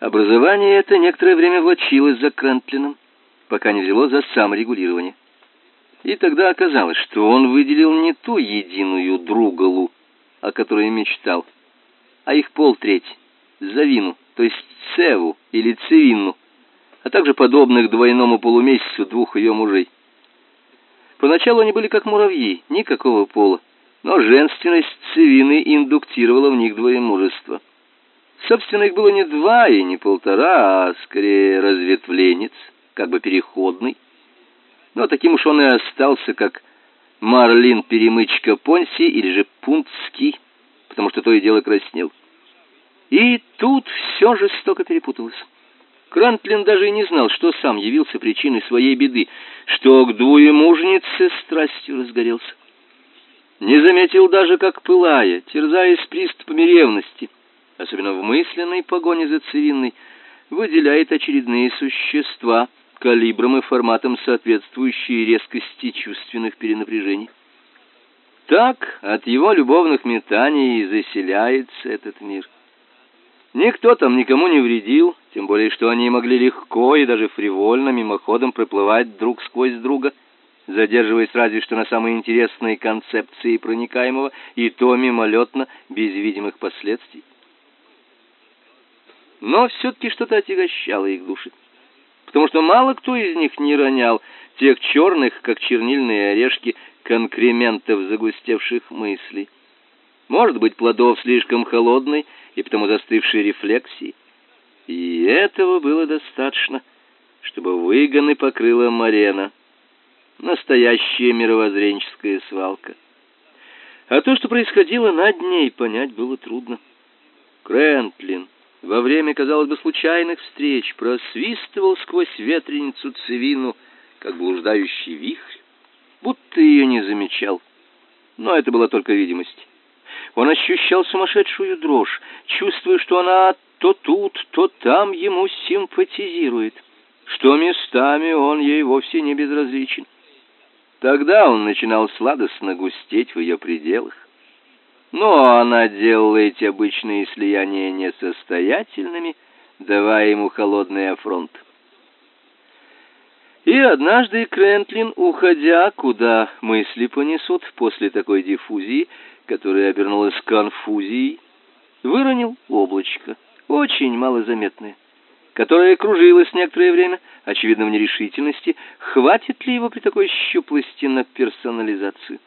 Образование это некоторое время влачилось за Крентлином, пока не взяло за саморегулирование. И тогда оказалось, что он выделил не ту единую другалу, о которой мечтал, а их полтреть, завину, то есть цеву или цевинну, а также подобных двойному полумесяцу двух ее мужей. Поначалу они были как муравьи, никакого пола, но женственность цевины индуктировала в них двоемужество. Собственно, их было не два и не полтора, а скорее разветвленец, как бы переходный. Но таким уж он и остался, как Марлин Перемычка Понси или же Пунцкий, потому что то и дело краснел. И тут все жестоко перепуталось. Крантлин даже и не знал, что сам явился причиной своей беды, что к двоемужнице страстью разгорелся. Не заметил даже, как пылая, терзаясь приступами ревности, особенно в мысленной погоне за цивинной, выделяет очередные существа, калибром и форматом соответствующие резкости чувственных перенапряжений. Так от его любовных метаний и заселяется этот мир. Никто там никому не вредил, тем более что они могли легко и даже фривольно мимоходом проплывать друг сквозь друга, задерживаясь разве что на самые интересные концепции проникаемого, и то мимолетно, без видимых последствий. Но все-таки что-то отягощало их души, потому что мало кто из них не ронял тех черных, как чернильные орешки, конкрементов загустевших мыслей. Может быть, плодов слишком холодной и потому застывшей рефлексии. И этого было достаточно, чтобы выгоны покрыла Марена. Настоящая мировоззренческая свалка. А то, что происходило над ней, понять было трудно. Крентлин во время, казалось бы, случайных встреч просвистывал сквозь ветреницу цивину, как блуждающий вихрь, будто ее не замечал. Но это была только видимость. Он ощущал сумасшедшую дрожь, чувствуя, что она то тут, то там ему симпатизирует, что местами он ей вовсе не безразличен. Тогда он начинал сладостно густеть в ее пределах. Но она делала эти обычные слияния несостоятельными, давая ему холодный афронт. И однажды Крентлин, уходя, куда мысли понесут после такой диффузии, которая обернулась конфузией, выронил облачко, очень малозаметное, которое кружилось некоторое время, очевидно в нерешительности, хватит ли его при такой щуплости на персонализацию.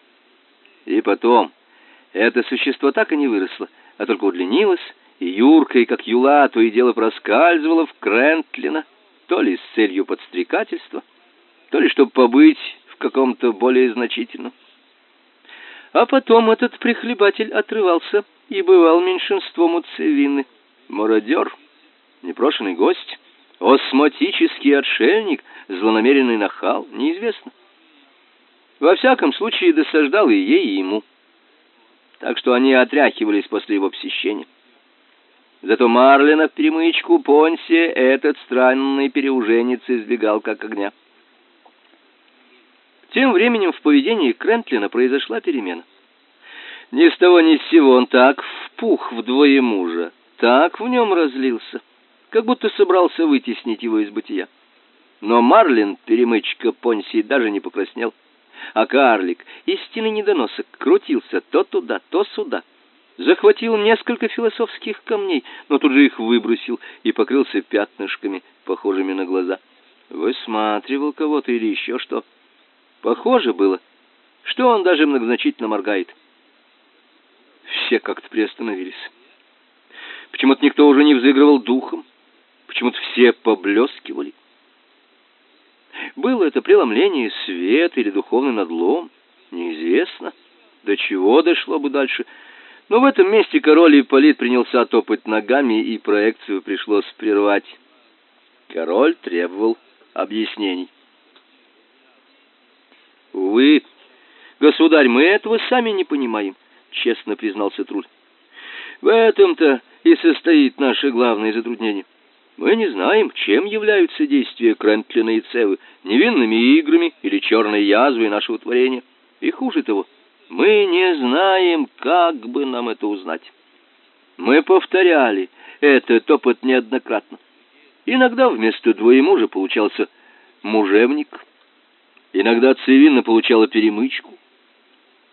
И потом, это существо так и не выросло, а только удлинилось, и юркой, как юла, то и дело проскальзывало в Крентлина, то ли с целью подстрекательства, то ли чтобы побыть в каком-то более значительном. А потом этот прихлебатель отрывался и бывал меньшинством у Цевины. Мародер, непрошенный гость, осмотический отшельник, злонамеренный нахал, неизвестно. Во всяком случае, досаждал и ей, и ему. Так что они отряхивались после его посещения. Зато Марлина в перемычку Понси этот странный переуженец избегал как огня. Тем временем в поведении Крентлина произошла перемена. Ни с того ни с сего он так впух вдвое мужа, так в нем разлился, как будто собрался вытеснить его из бытия. Но Марлин, перемычка Понси, даже не покраснел, а карлик, истинный недоносок, крутился то туда, то сюда. Захватил несколько философских камней, но тут же их выбросил и покрылся пятнышками, похожими на глаза. Высматривал кого-то или еще что. Похоже было, что он даже многозначительно моргает. Все как-то приостановились. Почему-то никто уже не взыгрывал духом, почему-то все поблескивали. Было это преломление света или духовный надлом, неизвестно. До чего дошло бы дальше. Но в этом месте король Ипполит принялся топать ногами, и проекцию пришлось прервать. Король требовал объяснений. Увы, государь, мы этого сами не понимаем, честно признался Труль. В этом-то и состоит наше главное затруднение. Мы не знаем, чем являются действия Крентлина и Цевы, невинными играми или черной язвой нашего творения. И хуже того, мы не знаем, как бы нам это узнать. Мы повторяли этот опыт неоднократно. Иногда вместо двоемужа получался мужевник, иногда Цивина получала перемычку.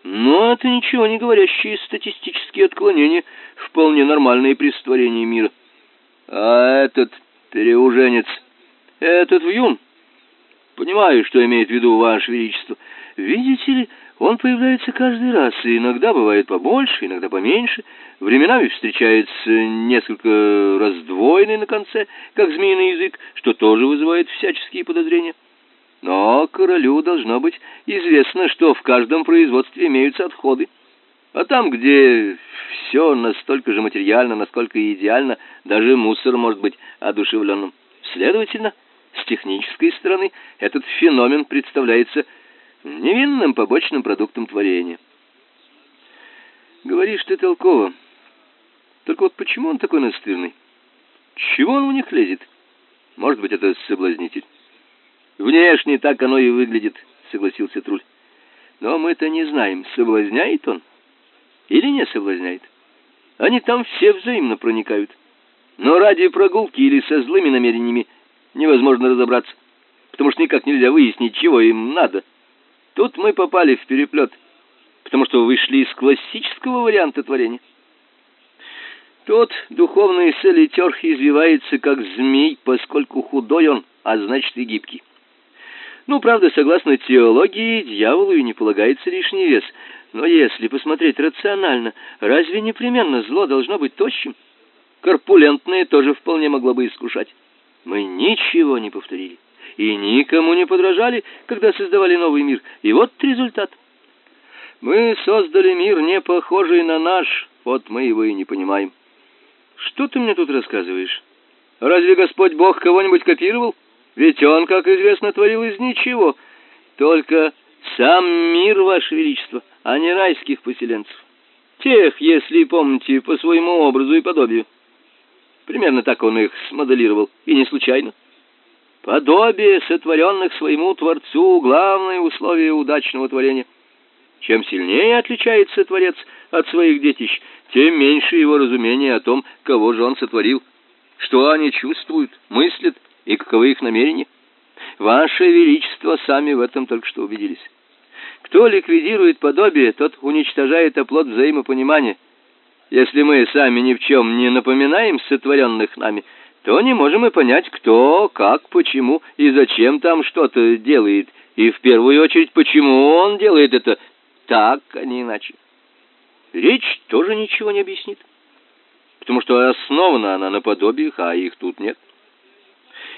Но это ничего не говорящие статистические отклонения, вполне нормальные при створении мира. А этот переуженец, этот вьюн, понимаю, что имеет в виду Ваше Величество. Видите ли, он появляется каждый раз, и иногда бывает побольше, иногда поменьше. Временами встречается несколько раздвоенный на конце, как змеиный язык, что тоже вызывает всяческие подозрения. Но королю должно быть известно, что в каждом производстве имеются отходы. А там, где все настолько же материально, насколько и идеально, даже мусор может быть одушевленным. Следовательно, с технической стороны этот феномен представляется невинным побочным продуктом творения. Говоришь ты толково. Только вот почему он такой настырный? Чего он в них лезет? Может быть, это соблазнитель. Внешне так оно и выглядит, согласился Труль. Но мы-то не знаем, соблазняет он или не соблазняет. Они там все взаимно проникают. Но ради прогулки или со злыми намерениями невозможно разобраться, потому что никак нельзя выяснить, чего им надо. Тут мы попали в переплет, потому что вышли из классического варианта творения. Тот духовный солитер извивается, как змей, поскольку худой он, а значит и гибкий. Ну, правда, согласно теологии, дьяволу и не полагается лишний вес. Но если посмотреть рационально, разве непременно зло должно быть тощим? Корпулентное тоже вполне могло бы искушать. Мы ничего не повторили и никому не подражали, когда создавали новый мир. И вот результат. Мы создали мир, не похожий на наш, вот мы его и не понимаем. Что ты мне тут рассказываешь? Разве Господь Бог кого-нибудь копировал? Ведь он, как известно, творил из ничего. Только сам мир, Ваше Величество, а не райских поселенцев. Тех, если помните, по своему образу и подобию. Примерно так он их смоделировал, и не случайно. Подобие сотворенных своему Творцу — главное условие удачного творения. Чем сильнее отличается Творец от своих детищ, тем меньше его разумения о том, кого же он сотворил, что они чувствуют, мыслят и каковы их намерения. Ваше Величество сами в этом только что убедились. Кто ликвидирует подобие, тот уничтожает оплот взаимопонимания. Если мы сами ни в чем не напоминаем сотворенных нами — то не можем и понять, кто, как, почему и зачем там что-то делает, и в первую очередь, почему он делает это так, а не иначе. Речь тоже ничего не объяснит, потому что основана она на подобиях, а их тут нет.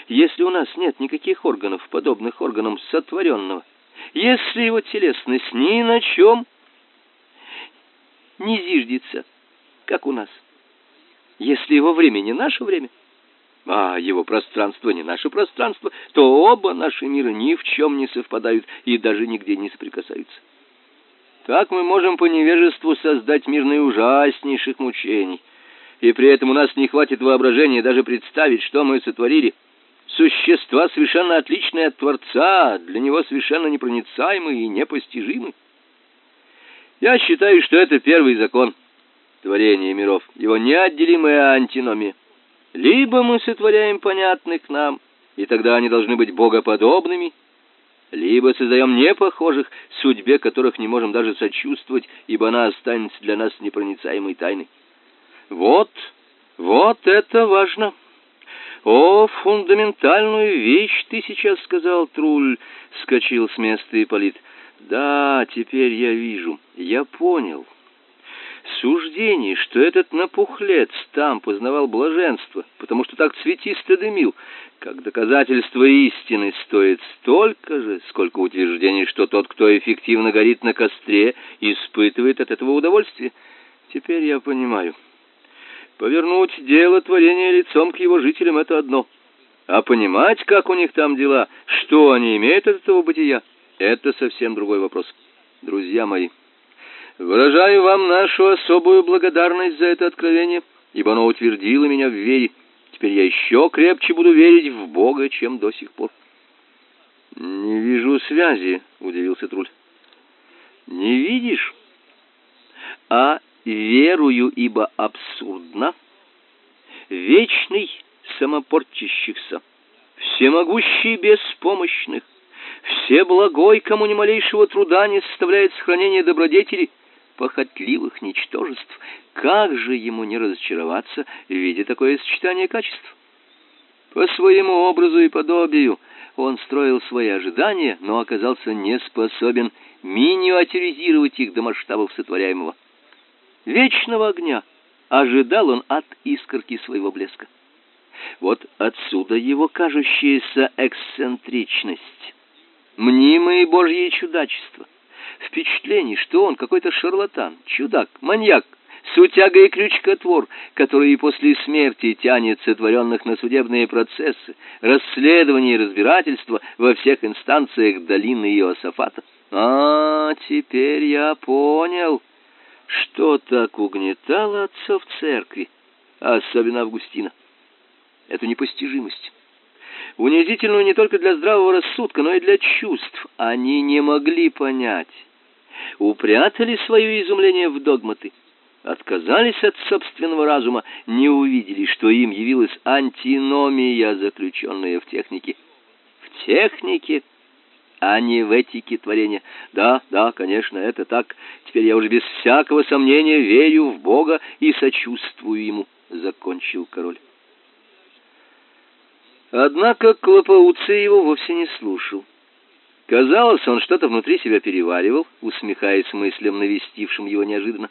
Если у нас нет никаких органов, подобных органам сотворенного, если его телесность ни на чем не зиждется, как у нас, если его время не наше время, а его пространство не наше пространство, то оба наши мира ни в чем не совпадают и даже нигде не соприкасаются. Как мы можем по невежеству создать мир наиужаснейших мучений, и при этом у нас не хватит воображения даже представить, что мы сотворили? Существа совершенно отличные от Творца, для него совершенно непроницаемые и непостижимы. Я считаю, что это первый закон творения миров, его неотделимая антиномия. Либо мы сотворяем понятных нам, и тогда они должны быть богоподобными, либо создаем непохожих, судьбе которых не можем даже сочувствовать, ибо она останется для нас непроницаемой тайной. Вот, вот это важно. О, фундаментальную вещь ты сейчас сказал, Труль, вскочил с места Ипполит. Да, теперь я вижу. Я понял. Суждение, что этот напухлец там познавал блаженство, потому что так цветисто дымил, как доказательство истины стоит столько же, сколько утверждений, что тот, кто эффективно горит на костре, испытывает от этого удовольствие. Теперь я понимаю. Повернуть дело творения лицом к его жителям — это одно. А понимать, как у них там дела, что они имеют от этого бытия — это совсем другой вопрос. Друзья мои, Выражаю вам нашу особую благодарность за это откровение, ибо оно утвердило меня в вере. Теперь я еще крепче буду верить в Бога, чем до сих пор. Не вижу связи, удивился Труль. Не видишь? А верую, ибо абсурдно, вечный самопорчащихся, всемогущий беспомощных, всеблагой, кому ни малейшего труда не составляет сохранение добродетели, похотливых ничтожеств. Как же ему не разочароваться, видя такое сочетание качеств? По своему образу и подобию он строил свои ожидания, но оказался не способен миниатюризировать их до масштабов сотворяемого. Вечного огня ожидал он от искорки своего блеска. Вот отсюда его кажущаяся эксцентричность, мнимые божьи чудачества, впечатление, что он какой-то шарлатан, чудак, маньяк, сутяга и крючкотвор, который и после смерти тянет сотворенных на судебные процессы, расследования и разбирательства во всех инстанциях долины Иосафата. А, теперь я понял, что так угнетало отцов церкви, особенно Августина. Эту непостижимость. Унизительную не только для здравого рассудка, но и для чувств. Они не могли понять. Упрятали свое изумление в догматы отказались от собственного разума, не увидели, что им явилась антиномия, заключенная в технике. В технике, а не в этике творения. Да, да, конечно, это так. Теперь я уже без всякого сомнения верю в Бога и сочувствую ему, закончил король. Однако Клопоуций его вовсе не слушал. Казалось, он что-то внутри себя переваривал, усмехаясь мыслям, навестившим его неожиданно.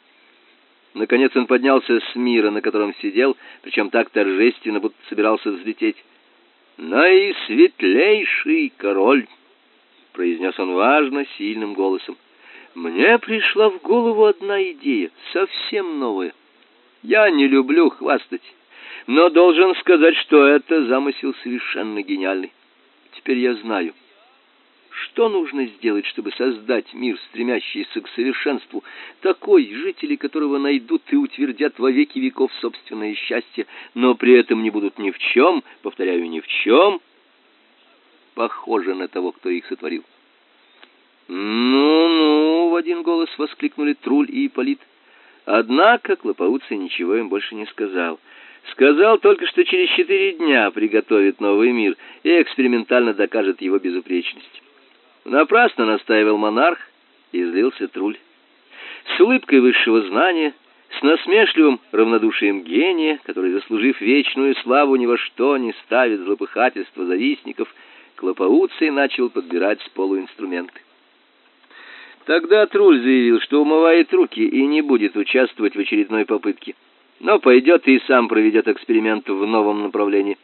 Наконец он поднялся с мира, на котором сидел, причем так торжественно, будто собирался взлететь. «Наисветлейший король!» — произнес он важно, сильным голосом. «Мне пришла в голову одна идея, совсем новая. Я не люблю хвастать, но должен сказать, что это замысел совершенно гениальный. Теперь я знаю». Что нужно сделать, чтобы создать мир, стремящийся к совершенству, такой, жители которого найдут и утвердят во веки веков собственное счастье, но при этом не будут ни в чем, повторяю, ни в чем, похожи на того, кто их сотворил. «Ну-ну!» — в один голос воскликнули Труль и Ипполит. Однако Клопоуций ничего им больше не сказал. Сказал только, что через четыре дня приготовит новый мир и экспериментально докажет его безупречность. Напрасно настаивал монарх и злился Труль. С улыбкой высшего знания, с насмешливым равнодушием гения, который, заслужив вечную славу, ни во что не ставит злопыхательство завистников, Клопоуций начал подбирать с полу инструменты. Тогда Труль заявил, что умывает руки и не будет участвовать в очередной попытке, но пойдет и сам проведет эксперимент в новом направлении.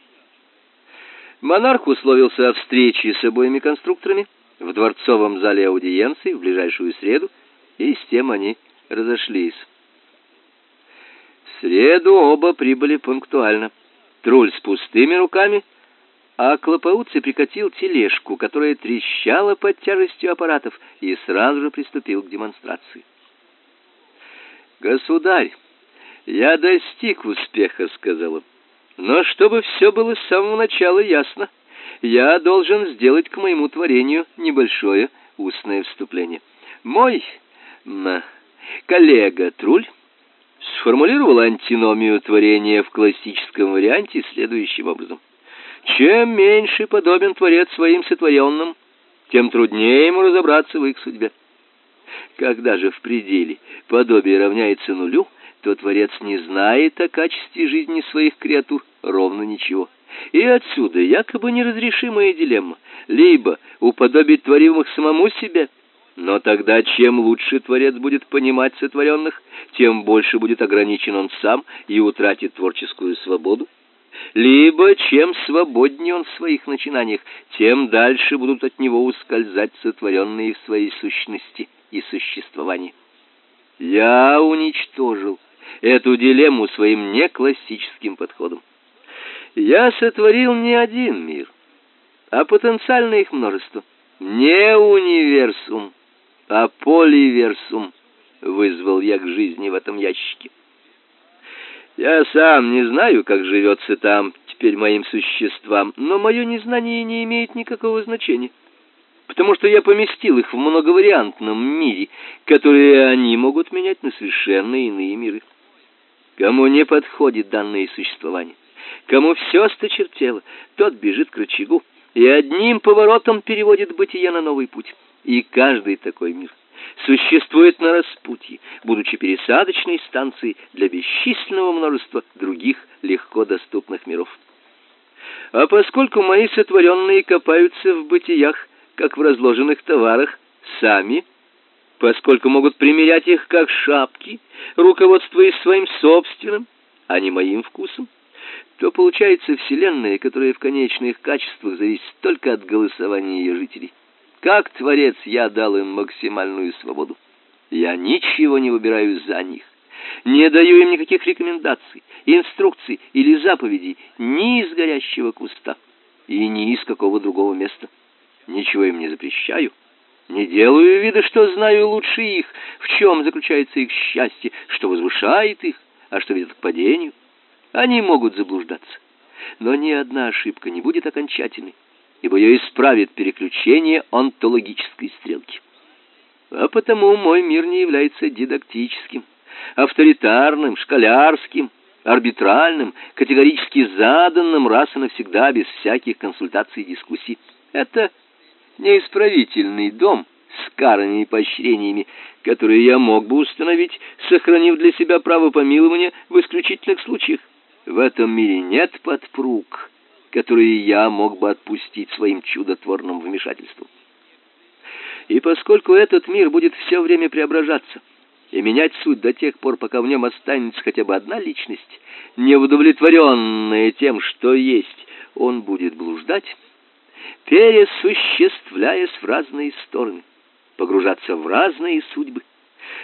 Монарх условился о встрече с обоими конструкторами, в дворцовом зале аудиенции в ближайшую среду, и с тем они разошлись. В среду оба прибыли пунктуально. Труль с пустыми руками, а Клопоуций прикатил тележку, которая трещала под тяжестью аппаратов, и сразу же приступил к демонстрации. «Государь, я достиг успеха», — сказал он. «Но чтобы все было с самого начала ясно, я должен сделать к моему творению небольшое устное вступление. Мой коллега Труль сформулировал антиномию творения в классическом варианте следующим образом. Чем меньше подобен творец своим сотворенным, тем труднее ему разобраться в их судьбе. Когда же в пределе подобие равняется нулю, то творец не знает о качестве жизни своих креатур ровно ничего. И отсюда якобы неразрешимая дилемма: либо уподобить творимых самому себе, но тогда чем лучше творец будет понимать сотворенных, тем больше будет ограничен он сам и утратит творческую свободу. Либо чем свободнее он в своих начинаниях, тем дальше будут от него ускользать сотворенные в своей сущности и существовании. Я уничтожил эту дилемму своим неклассическим подходом. Я сотворил не один мир, а потенциальное их множество. Не универсум, а поливерсум вызвал я к жизни в этом ящике. Я сам не знаю, как живется там теперь моим существам, но мое незнание не имеет никакого значения. потому что я поместил их в многовариантном мире, который они могут менять на совершенно иные миры. Кому не подходит данное существование, кому все осточертело, тот бежит к рычагу и одним поворотом переводит бытие на новый путь. И каждый такой мир существует на распутье, будучи пересадочной станцией для бесчисленного множества других легко доступных миров. А поскольку мои сотворенные копаются в бытиях, как в разложенных товарах, сами, поскольку могут примерять их как шапки, руководствуясь своим собственным, а не моим вкусом, то получается вселенная, которая в конечных качествах зависит только от голосования ее жителей. Как творец я дал им максимальную свободу. Я ничего не выбираю за них. Не даю им никаких рекомендаций, инструкций или заповедей ни из горящего куста и ни из какого другого места. Ничего им не запрещаю. Не делаю вида, что знаю лучше их, в чем заключается их счастье, что возвышает их, а что ведет к падению. Они могут заблуждаться, но ни одна ошибка не будет окончательной, ибо ее исправит переключение онтологической стрелки. А потому мой мир не является дидактическим, авторитарным, школярским, арбитральным, категорически заданным раз и навсегда без всяких консультаций и дискуссий. Это неисправительный дом с карами и поощрениями, которые я мог бы установить, сохранив для себя право помилования в исключительных случаях. В этом мире нет подпруг, которые я мог бы отпустить своим чудотворным вмешательством. И поскольку этот мир будет все время преображаться и менять суть до тех пор, пока в нем останется хотя бы одна личность, неудовлетворенная тем, что есть, он будет блуждать, пересуществляясь в разные стороны, погружаться в разные судьбы,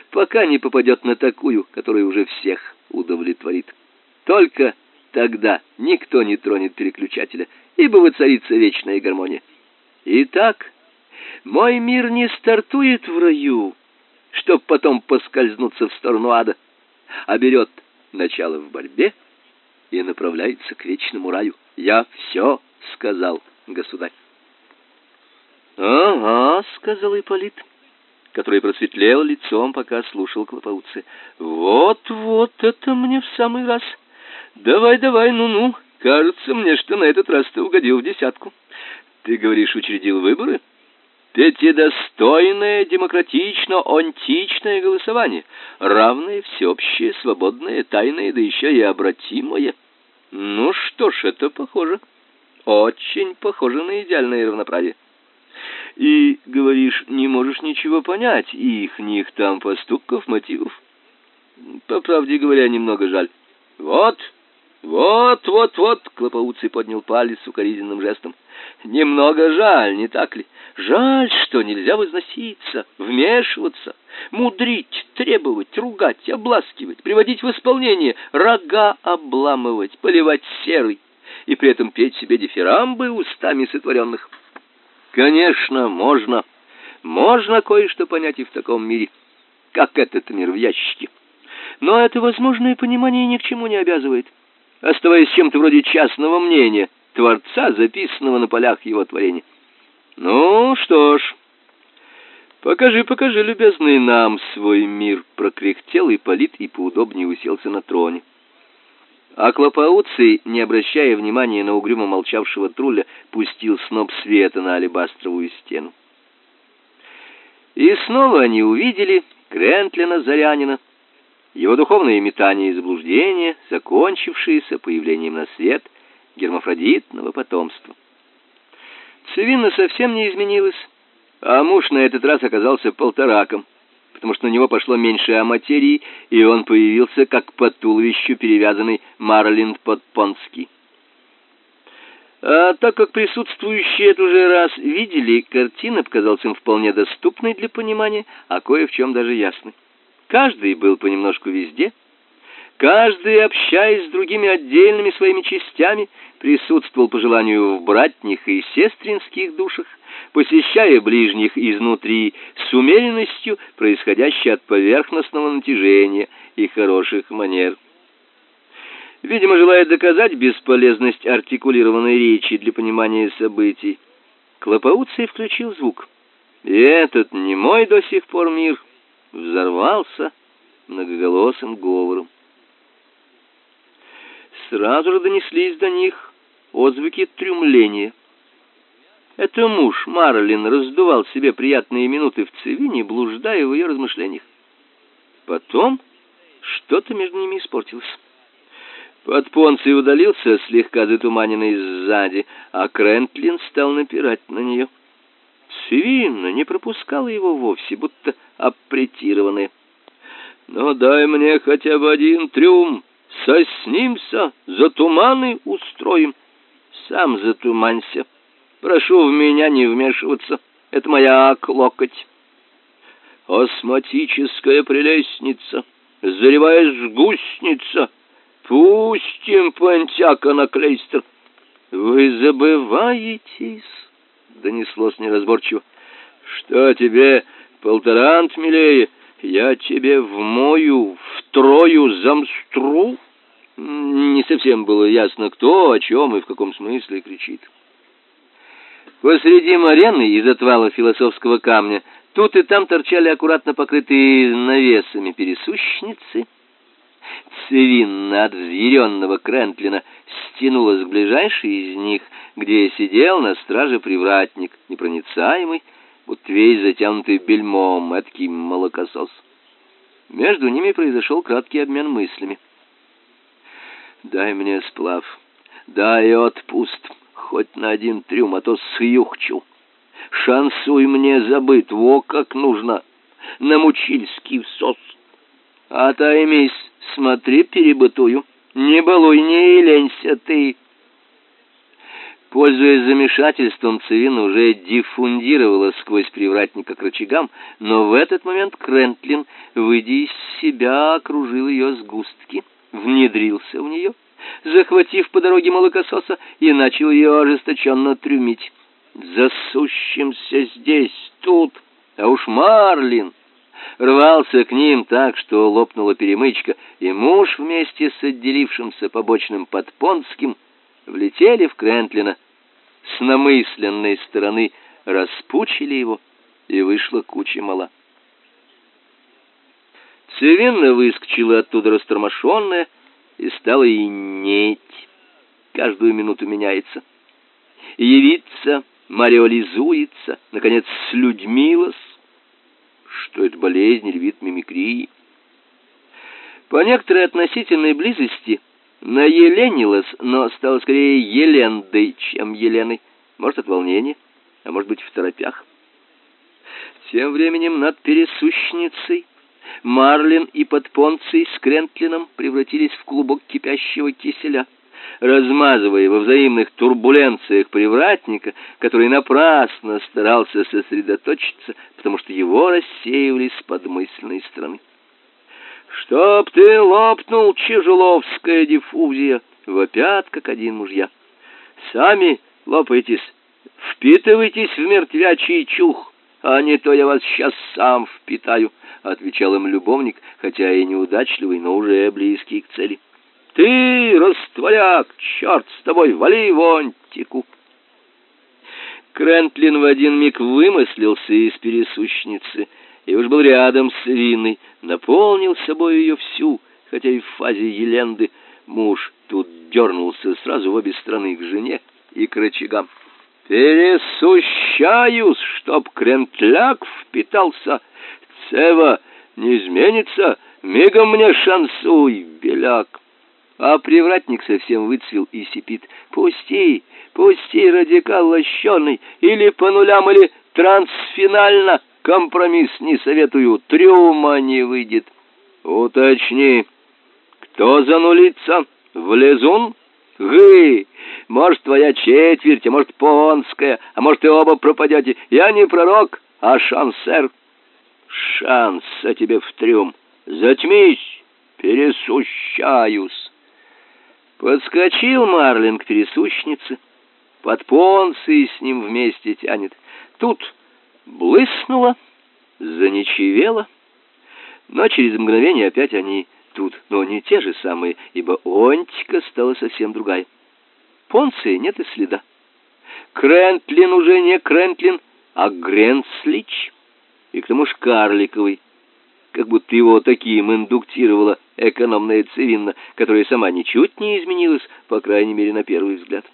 пока не попадет на такую, которая уже всех удовлетворит. Только тогда никто не тронет переключателя, ибо воцарится вечная гармония. Итак, мой мир не стартует в раю, чтоб потом поскользнуться в сторону ада, а берет начало в борьбе и направляется к вечному раю. Я все сказал, государь. «Ага», — сказал Ипполит, который просветлел лицом, пока слушал Клопауцы. «Вот-вот, это мне в самый раз. Давай, давай, ну-ну. Кажется мне, что на этот раз ты угодил в десятку. Ты, говоришь, учредил выборы?» Пятидостойное, демократично-античное голосование, равное, всеобщее, свободное, тайное, да еще и обратимое. Ну что ж, это похоже. Очень похоже на идеальное равноправие. И, говоришь, не можешь ничего понять их, них там поступков, мотивов. По правде говоря, немного жаль. Вот, вот, вот, вот, Клопоуций поднял палец укоризненным жестом. Немного жаль, не так ли? Жаль, что нельзя возноситься, вмешиваться, мудрить, требовать, ругать, обласкивать, приводить в исполнение, рога обламывать, поливать серой и при этом петь себе дифирамбы устами сотворенных. Конечно, можно. Можно кое-что понять и в таком мире, как этот мир в ящике. Но это возможное понимание ни к чему не обязывает, оставаясь чем-то вроде частного мнения Творца, записанного на полях его творения. Ну что ж, покажи, покажи, любезный, нам свой мир, прокряхтел Ипполит и поудобнее уселся на троне. А не обращая внимания на угрюмо молчавшего Труля, пустил сноп света на алебастровую стену. И снова они увидели Крентлина Зарянина, его духовные метания и заблуждения, закончившиеся появлением на свет гермафродитного потомства. Цивина совсем не изменилась, а муж на этот раз оказался полтораком потому что на него пошло меньше аматерии, и он появился как по туловищу перевязанный Марлин Подпонский. А так как присутствующие это уже раз видели, картина показалась им вполне доступной для понимания, а кое в чем даже ясной. Каждый был понемножку везде, каждый, общаясь с другими отдельными своими частями, присутствовал по желанию в братних и сестринских душах, посещая ближних изнутри с умеренностью, происходящей от поверхностного натяжения и хороших манер. Видимо, желая доказать бесполезность артикулированной речи для понимания событий, Клопоуций включил звук. И этот не мой до сих пор мир взорвался многоголосым говором. Сразу же донеслись до них отзвуки трюмления. Это муж Марлин раздувал себе приятные минуты в Цивине, блуждая в ее размышлениях. Потом что-то между ними испортилось. Подпонций удалился, слегка затуманенный сзади, а Крентлин стал напирать на нее. Цивинна не пропускала его вовсе, будто аппретированная. «Но дай мне хотя бы один трюм, соснимся, затуманы устроим». «Сам затуманься. Прошу в меня не вмешиваться, это моя локоть». «Осматическая прелестница, заревая гусеница». Пустим понтяка на клейстер. Вы забываетесь, донеслось неразборчиво. Что тебе полторант милее? Я тебе вмою, втрою замстру. Не совсем было ясно, кто, о чем и в каком смысле кричит. Посреди арены из отвала философского камня тут и там торчали аккуратно покрытые навесами пересущницы, Свинна от взъяренного Крентлина стянулась к ближайшей из них, где сидел на страже привратник, непроницаемый, будто весь затянутый бельмом, эткий молокосос. Между ними произошел краткий обмен мыслями. «Дай мне сплав, дай отпуст, хоть на один трюм, а то сюхчу. Шансуй мне забыть, во как нужно, на мучильский всос. Отоймись, Смотри, перебытую. Не балуй, не ленься ты. Пользуясь замешательством, Цивина уже диффундировала сквозь привратника к рычагам, но в этот момент Крентлин, выйдя из себя, окружил ее сгустки, внедрился в нее, захватив по дороге молокососа и начал ее ожесточенно трюмить. «Засущимся здесь, тут, а уж Марлин!» Рвался к ним так, что лопнула перемычка, и муж вместе с отделившимся побочным подпонским влетели в Крентлина. С намысленной стороны распучили его, и вышла куча мала. Цивинна выскочила оттуда растормошенная и стала и неть. Каждую минуту меняется. Явится, мариолизуется, наконец, слюдьмилась, что это болезнь или вид мимикрии. По некоторой относительной близости наеленилась, но стала скорее Елендой, чем Еленой. Может, от волнения, а может быть, в торопях. Тем временем над пересущницей Марлин и Подпонций с Крентлином превратились в клубок кипящего киселя размазывая во взаимных турбуленциях привратника, который напрасно старался сосредоточиться, потому что его рассеивали с подмысленной стороны. «Чтоб ты лопнул, чижеловская диффузия!» — вопят, как один мужья. «Сами лопайтесь, впитывайтесь в мертвячий чух, а не то я вас сейчас сам впитаю», — отвечал им любовник, хотя и неудачливый, но уже близкий к цели. Ты, растворяк, черт с тобой, вали вонтику. Крентлин в один миг вымыслился из пересущницы и уж был рядом с Винной, наполнил собой ее всю, хотя и в фазе еленды. Муж тут дернулся сразу в обе стороны к жене и к рычагам. «Пересущаюсь, чтоб крентляк впитался! Цева не изменится, мигом мне шансуй, беляк!» А привратник совсем выцвел и сипит. «Пусти, пусти, радикал лощеный, или по нулям, или трансфинально, компромисс не советую, трюма не выйдет». «Уточни, кто занулится? Влезун?» «Гы! Может, твоя четверть, а может, понская, а может, и оба пропадете. Я не пророк, а шансер». «Шанс, а тебе в трюм. Затьмись, пересущаюсь». Подскочил Марлин к пересущнице, под понцы с ним вместе тянет. Тут блыснуло, заничевело, но через мгновение опять они тут, но не те же самые, ибо онтика стала совсем другая. Понции нет и следа. Крентлин уже не Крентлин, а Гренслич, и к тому ж карликовый, как будто его таким индуктировала экономная Цивинна, которая сама ничуть не изменилась, по крайней мере, на первый взгляд.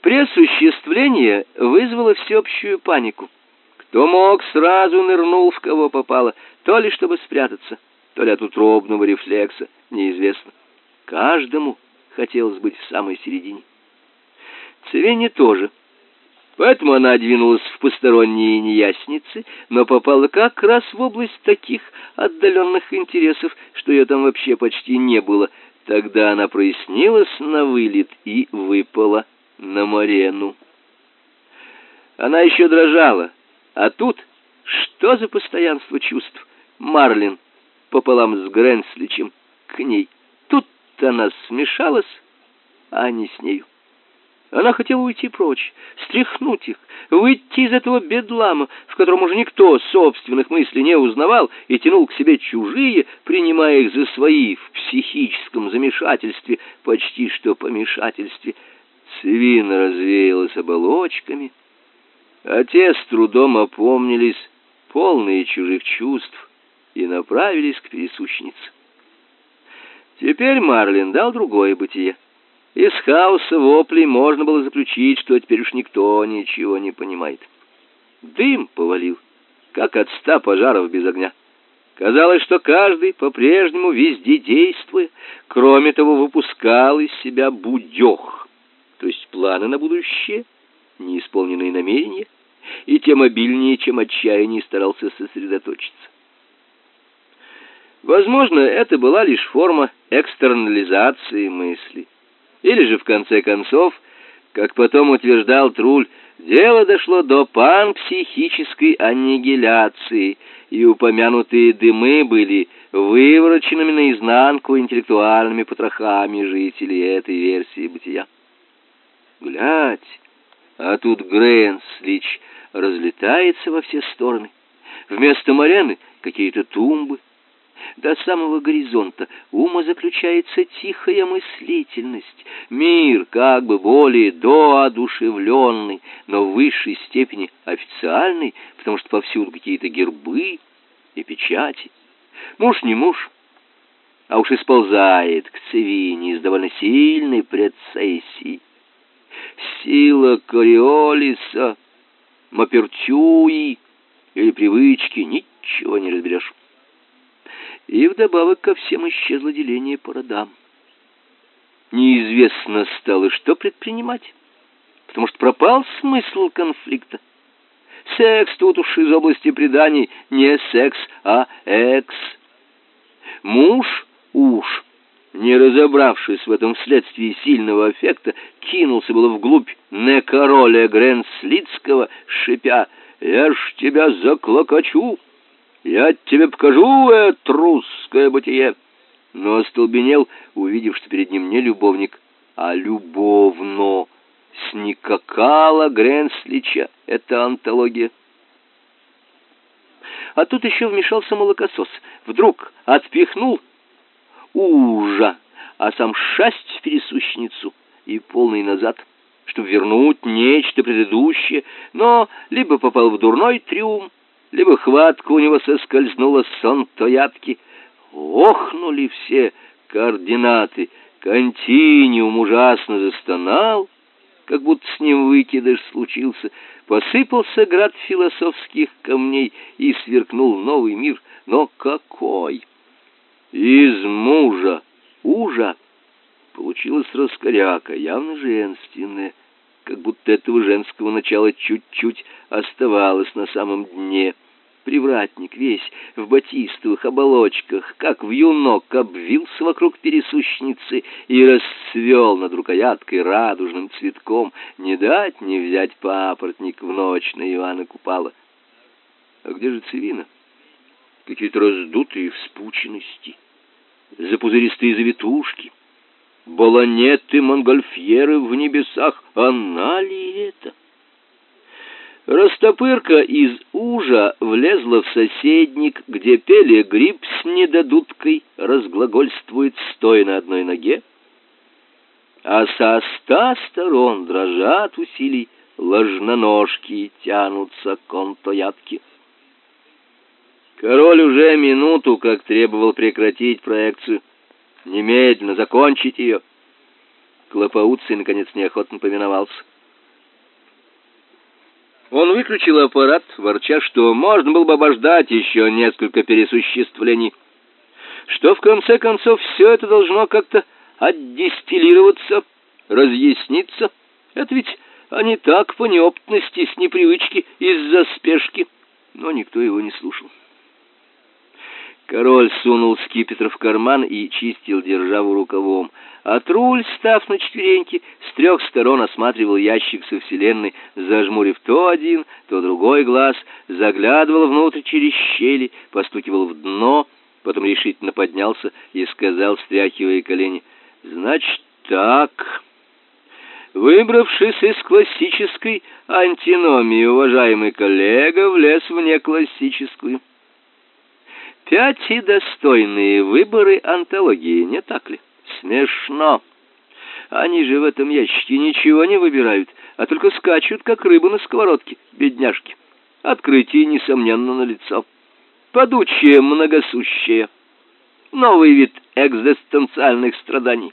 Пресуществление вызвало всеобщую панику. Кто мог, сразу нырнул в кого попало, то ли чтобы спрятаться, то ли от утробного рефлекса, неизвестно. Каждому хотелось быть в самой середине. Цивине тоже – Поэтому она двинулась в посторонние неясницы, но попала как раз в область таких отдаленных интересов, что ее там вообще почти не было. Тогда она прояснилась на вылет и выпала на Морену. Она еще дрожала, а тут что за постоянство чувств? Марлин пополам с Гренсличем к ней. Тут она смешалась, а не с нею. Она хотела уйти прочь, стряхнуть их, выйти из этого бедлама, в котором уже никто собственных мыслей не узнавал и тянул к себе чужие, принимая их за свои в психическом замешательстве, почти что помешательстве. Свина развеялась оболочками, а те с трудом опомнились, полные чужих чувств, и направились к пересущнице. Теперь Марлин дал другое бытие. Из хаоса воплей можно было заключить, что теперь уж никто ничего не понимает. Дым повалил, как от ста пожаров без огня. Казалось, что каждый по-прежнему везде действуя, кроме того, выпускал из себя будёх, то есть планы на будущее, неисполненные намерения, и тем обильнее, чем отчаяннее старался сосредоточиться. Возможно, это была лишь форма экстернализации мысли. Или же в конце концов, как потом утверждал Труль, дело дошло до панпсихической аннигиляции, и упомянутые дымы были вывороченными наизнанку интеллектуальными потрохами жителей этой версии бытия. Глядь, а тут Грэнслич разлетается во все стороны. Вместо Марены какие-то тумбы, до самого горизонта ума заключается тихая мыслительность, мир как бы более доодушевленный, но в высшей степени официальный, потому что повсюду какие-то гербы и печати. Муж не муж, а уж исползает к Цивине с довольно сильной прецессией. Сила Кориолиса, Мапертюи или привычки ничего не разберешь и вдобавок ко всем исчезло деление по родам. Неизвестно стало, что предпринимать, потому что пропал смысл конфликта. Секс тут уж из области преданий не секс, а экс. Муж уж, не разобравшись в этом вследствие сильного аффекта, кинулся было вглубь некороля Гренслицкого, шипя «Я ж тебя заклокочу!» Я тебе покажу это русское бытие. Но остолбенел, увидев, что перед ним не любовник, а любовно. Сникакала Гренслича. Это антология. А тут еще вмешался молокосос. Вдруг отпихнул ужа, а сам шасть в пересущницу и полный назад, чтобы вернуть нечто предыдущее, но либо попал в дурной триумф, либо хватка у него соскользнула с сонтоятки. Охнули все координаты. Континиум ужасно застонал, как будто с ним выкидыш случился. Посыпался град философских камней и сверкнул новый мир. Но какой! Из мужа ужа получилась раскоряка, явно женственная, как будто этого женского начала чуть-чуть оставалось на самом дне. Привратник весь в батистовых оболочках, как в юнок, обвился вокруг пересущницы и расцвел над рукояткой радужным цветком. Не дать не взять папоротник в ночь на Ивана Купала. А где же Цивина? Какие-то раздутые вспученности, запузыристые завитушки, баланеты монгольфьеры в небесах. Она ли это? Растопырка из ужа влезла в соседник, где пели гриб с недодуткой, разглагольствует, стоя на одной ноге. а со ста сторон дрожат усилий ложноножки тянутся контоядки. Король уже минуту как требовал прекратить проекцию, немедленно закончить ее. Клопауций, наконец, неохотно повиновался. Он выключил аппарат, ворча, что можно было бы обождать еще несколько пересуществлений, что в конце концов все это должно как-то отдистиллироваться, разъясниться. Это ведь они так по неопытности, с непривычки, из-за спешки. Но никто его не слушал. Король сунул скипетр в карман и чистил державу рукавом. А Труль, став на четвереньки, с трех сторон осматривал ящик со вселенной, зажмурив то один, то другой глаз, заглядывал внутрь через щели, постукивал в дно, потом решительно поднялся и сказал, встряхивая колени, «Значит так...» Выбравшись из классической антиномии, уважаемый коллега влез в неклассическую. Пять и достойные выборы антологии, не так ли? Смешно. Они же в этом ящике ничего не выбирают, а только скачут, как рыба на сковородке, бедняжки. Открытие, несомненно, налицо. Подучие многосущее. Новый вид экзистенциальных страданий.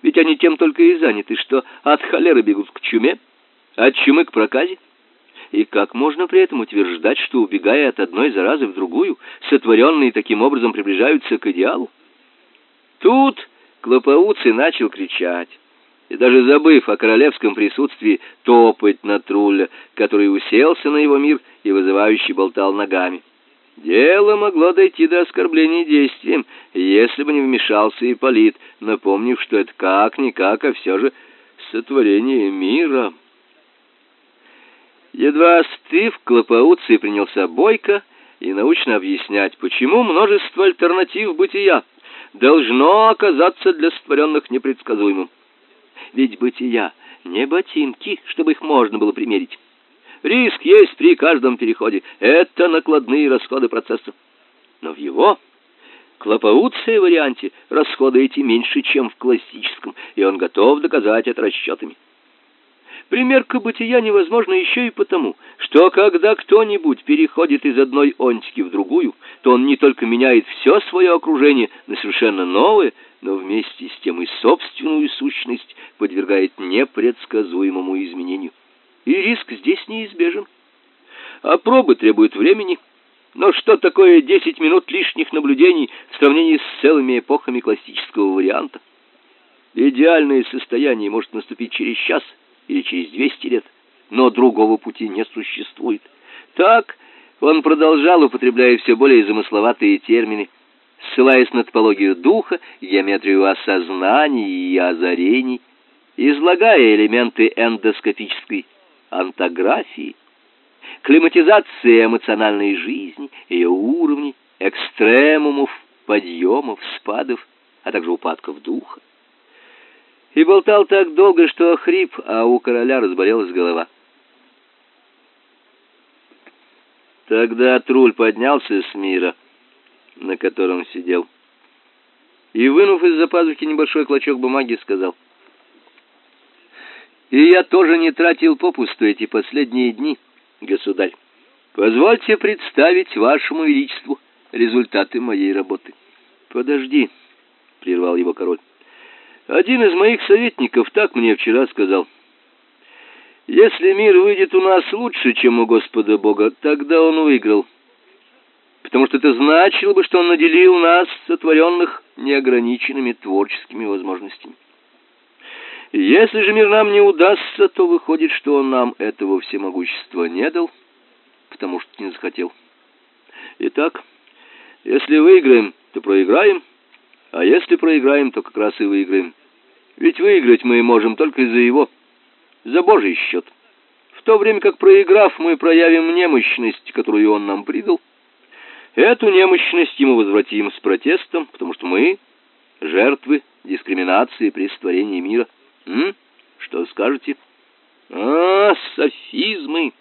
Ведь они тем только и заняты, что от холеры бегут к чуме, от чумы к проказе. И как можно при этом утверждать, что, убегая от одной заразы в другую, сотворенные таким образом приближаются к идеалу? Тут Клопауций начал кричать, и даже забыв о королевском присутствии, топать на Трулля, который уселся на его мир и вызывающе болтал ногами. Дело могло дойти до оскорбления действием, если бы не вмешался Ипполит, напомнив, что это как-никак, а все же сотворение мира. Едва остыв, Клопауций принялся бойко и научно объяснять, почему множество альтернатив бытия должно оказаться для створенных непредсказуемым. Ведь бытия не ботинки, чтобы их можно было примерить. Риск есть при каждом переходе. Это накладные расходы процесса. Но в его клопауция варианте расходы эти меньше, чем в классическом, и он готов доказать это расчетами. Примерка бытия невозможна еще и потому, что когда кто-нибудь переходит из одной онтики в другую, то он не только меняет все свое окружение на совершенно новое, но вместе с тем и собственную сущность подвергает непредсказуемому изменению. И риск здесь неизбежен. А пробы требуют времени. Но что такое 10 минут лишних наблюдений в сравнении с целыми эпохами классического варианта? Идеальное состояние может наступить через час – или через 200 лет, но другого пути не существует. Так он продолжал, употребляя все более замысловатые термины, ссылаясь на топологию духа, геометрию осознаний и озарений, излагая элементы эндоскопической антографии, климатизации эмоциональной жизни, ее уровней, экстремумов, подъемов, спадов, а также упадков духа и болтал так долго, что охрип, а у короля разболелась голова. Тогда Труль поднялся с мира, на котором сидел, и, вынув из-за пазухи небольшой клочок бумаги, сказал, «И я тоже не тратил попусту эти последние дни, государь. Позвольте представить вашему величеству результаты моей работы». «Подожди», — прервал его король. Один из моих советников так мне вчера сказал. Если мир выйдет у нас лучше, чем у Господа Бога, тогда он выиграл. Потому что это значило бы, что он наделил нас, сотворенных, неограниченными творческими возможностями. Если же мир нам не удастся, то выходит, что он нам этого всемогущества не дал, потому что не захотел. Итак, если выиграем, то проиграем, а если проиграем, то как раз и выиграем. Ведь выиграть мы можем только за его, за Божий счет. В то время как проиграв, мы проявим немощность, которую он нам придал. Эту немощность ему возвратим с протестом, потому что мы жертвы дискриминации при створении мира. М? Что скажете? А, софизмы!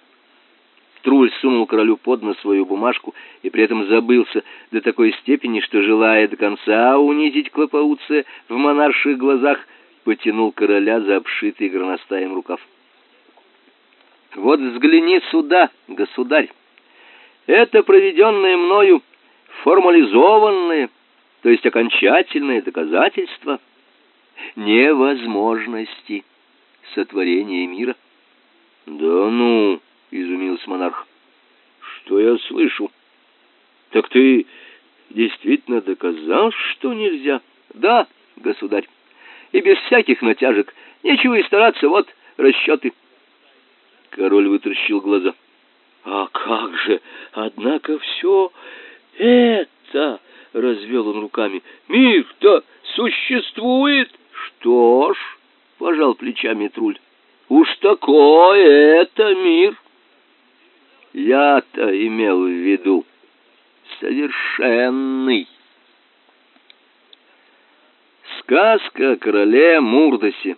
Труль сунул королю под нос свою бумажку и при этом забылся до такой степени, что, желая до конца унизить Клопауция в монарших глазах, потянул короля за обшитый горностаем рукав. Вот взгляни сюда, государь. Это проведенное мною формализованное, то есть окончательное доказательство невозможности сотворения мира. Да ну, изумился монарх. Что я слышу? Так ты действительно доказал, что нельзя? Да, государь. И без всяких натяжек. Нечего и стараться, вот расчеты. Король вытаращил глаза. А как же, однако все это, развел он руками. Мир-то существует. Что ж, пожал плечами Труль. Уж такой это мир. Я-то имел в виду совершенный. Сказка о короле Мурдосе.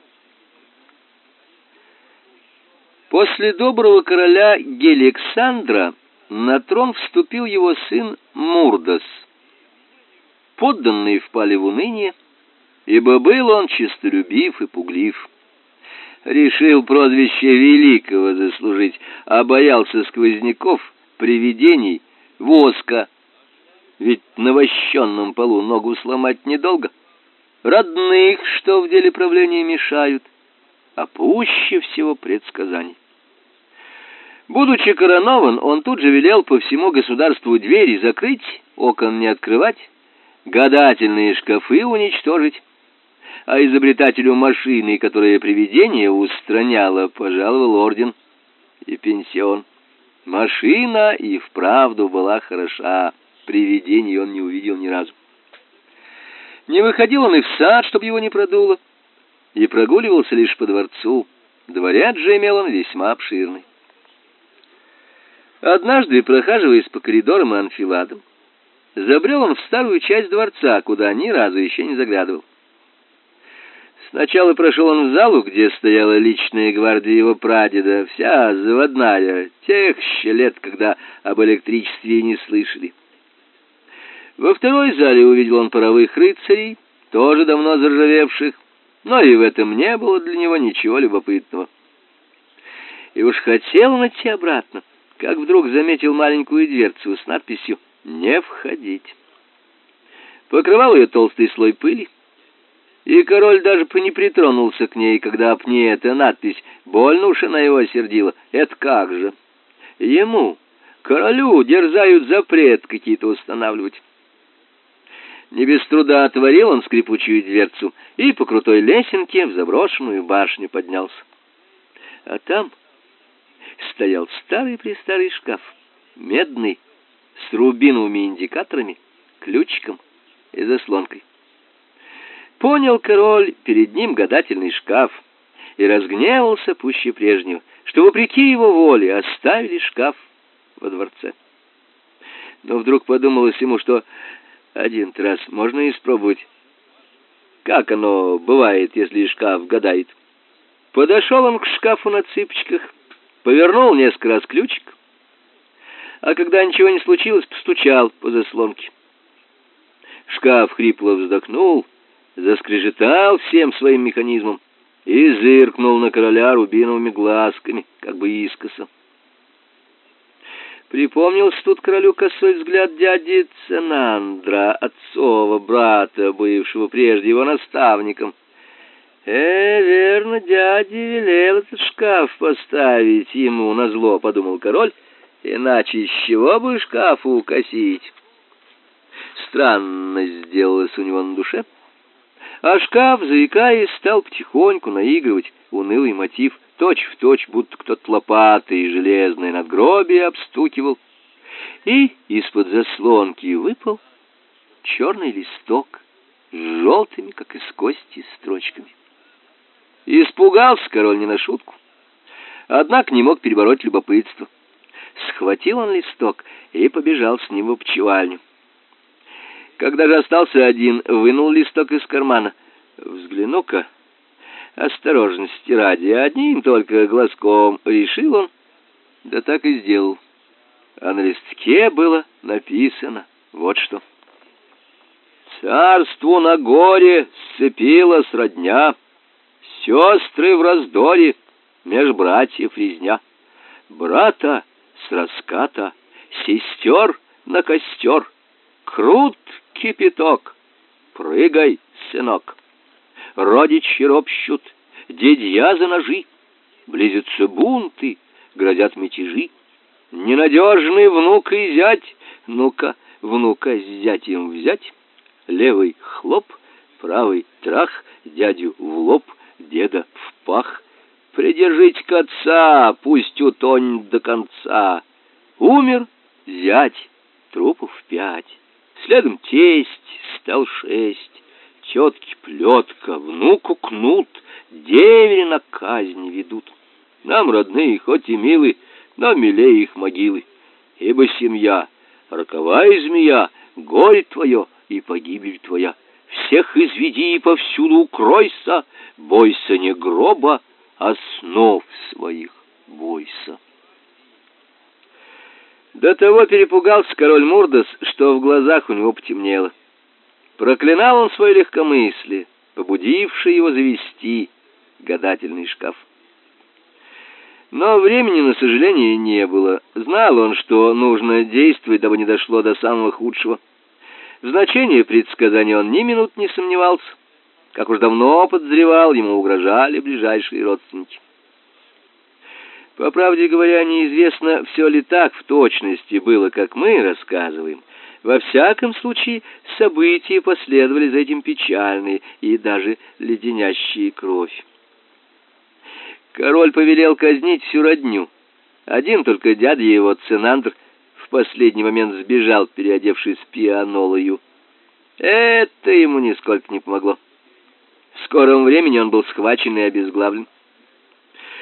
После доброго короля Геликсандра на трон вступил его сын Мурдос. Подданные впали в уныние, ибо был он честолюбив и пуглив. Решил прозвище великого заслужить, а боялся сквозняков, привидений, воска. Ведь на вощенном полу ногу сломать недолго. Родных, что в деле правления мешают, а пуще всего предсказаний. Будучи коронован, он тут же велел по всему государству двери закрыть, окон не открывать, гадательные шкафы уничтожить, а изобретателю машины, которая привидение устраняла, пожаловал орден и пенсион. Машина и вправду была хороша, привидений он не увидел ни разу. Не выходил он и в сад, чтобы его не продуло, и прогуливался лишь по дворцу. Дворец же имел он весьма обширный. Однажды, прохаживаясь по коридорам и анфиладам, забрел он в старую часть дворца, куда ни разу еще не заглядывал. Сначала прошел он в залу, где стояла личная гвардия его прадеда, вся заводная, тех еще лет, когда об электричестве не слышали. Во второй зале увидел он паровых рыцарей, тоже давно заржавевших, но и в этом не было для него ничего любопытного. И уж хотел он идти обратно, как вдруг заметил маленькую дверцу с надписью «Не входить». Покрывал ее толстый слой пыли, и король даже не притронулся к ней, когда об ней эта надпись больно уж она его осердила. Это как же? Ему, королю, дерзают запрет какие-то устанавливать. Не без труда отворил он скрипучую дверцу и по крутой лесенке в заброшенную башню поднялся. А там стоял старый-престарый шкаф, медный, с рубиновыми индикаторами, ключиком и заслонкой. Понял король, перед ним гадательный шкаф, и разгневался пуще прежнего, что вопреки его воле оставили шкаф во дворце. Но вдруг подумалось ему, что один раз можно испробовать, как оно бывает, если шкаф гадает. Подошел он к шкафу на цыпочках, повернул несколько раз ключик, а когда ничего не случилось, постучал по заслонке. Шкаф хрипло вздохнул, заскрежетал всем своим механизмом и зыркнул на короля рубиновыми глазками, как бы искоса. Припомнился тут королю косой взгляд дяди Ценандра, отцова брата, бывшего прежде его наставником. «Э, верно, дядя велел этот шкаф поставить ему на зло», — подумал король, — «иначе с чего бы шкафу косить?» Странно сделалось у него на душе. А шкаф, заикаясь, стал потихоньку наигрывать унылый мотив, точь в точь, будто кто-то лопатой железной надгробие обстукивал. И из-под заслонки выпал черный листок с желтыми, как из кости, строчками. Испугался король не на шутку. Однако не мог перебороть любопытство. Схватил он листок и побежал с ним в пчевальню. Когда же остался один, вынул листок из кармана. Взгляну-ка, осторожности ради, одним только глазком решил он, да так и сделал. А на листке было написано вот что. Царству на горе сцепилась родня, Сестры в раздоре, меж братьев резня. Брата с раската, сестер на костер. Крут кипяток, прыгай, сынок. Родичи ропщут, дедья за ножи. Близятся бунты, грозят мятежи. Ненадежный внук и зять, ну-ка, внука с зятем взять. Левый хлоп, правый трах, дядю в лоб, деда в пах. Придержите-ка отца, пусть утонет до конца. Умер зять, трупов пять. Следом тесть, стал шесть. Тетки плетка, внуку кнут, деверя на казнь ведут. Нам родные, хоть и милы, но милее их могилы. Ибо семья, роковая змея, горе твое и погибель твоя. Всех изведи и повсюду укройся, бойся не гроба, а снов своих бойся. До того перепугался король Мурдас, что в глазах у него потемнело. Проклинал он свое легкомыслие, побудившее его завести гадательный шкаф. Но времени, на сожаление, не было. Знал он, что нужно действовать, дабы не дошло до самого худшего. В значении предсказания он ни минут не сомневался. Как уж давно подозревал, ему угрожали ближайшие родственники. По правде говоря, неизвестно, все ли так в точности было, как мы рассказываем. Во всяком случае, события последовали за этим печальные и даже леденящие кровь. Король повелел казнить всю родню. Один только дядя его, Ценандр, в последний момент сбежал, переодевшись пианолою. Это ему нисколько не помогло. В скором времени он был схвачен и обезглавлен.